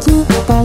to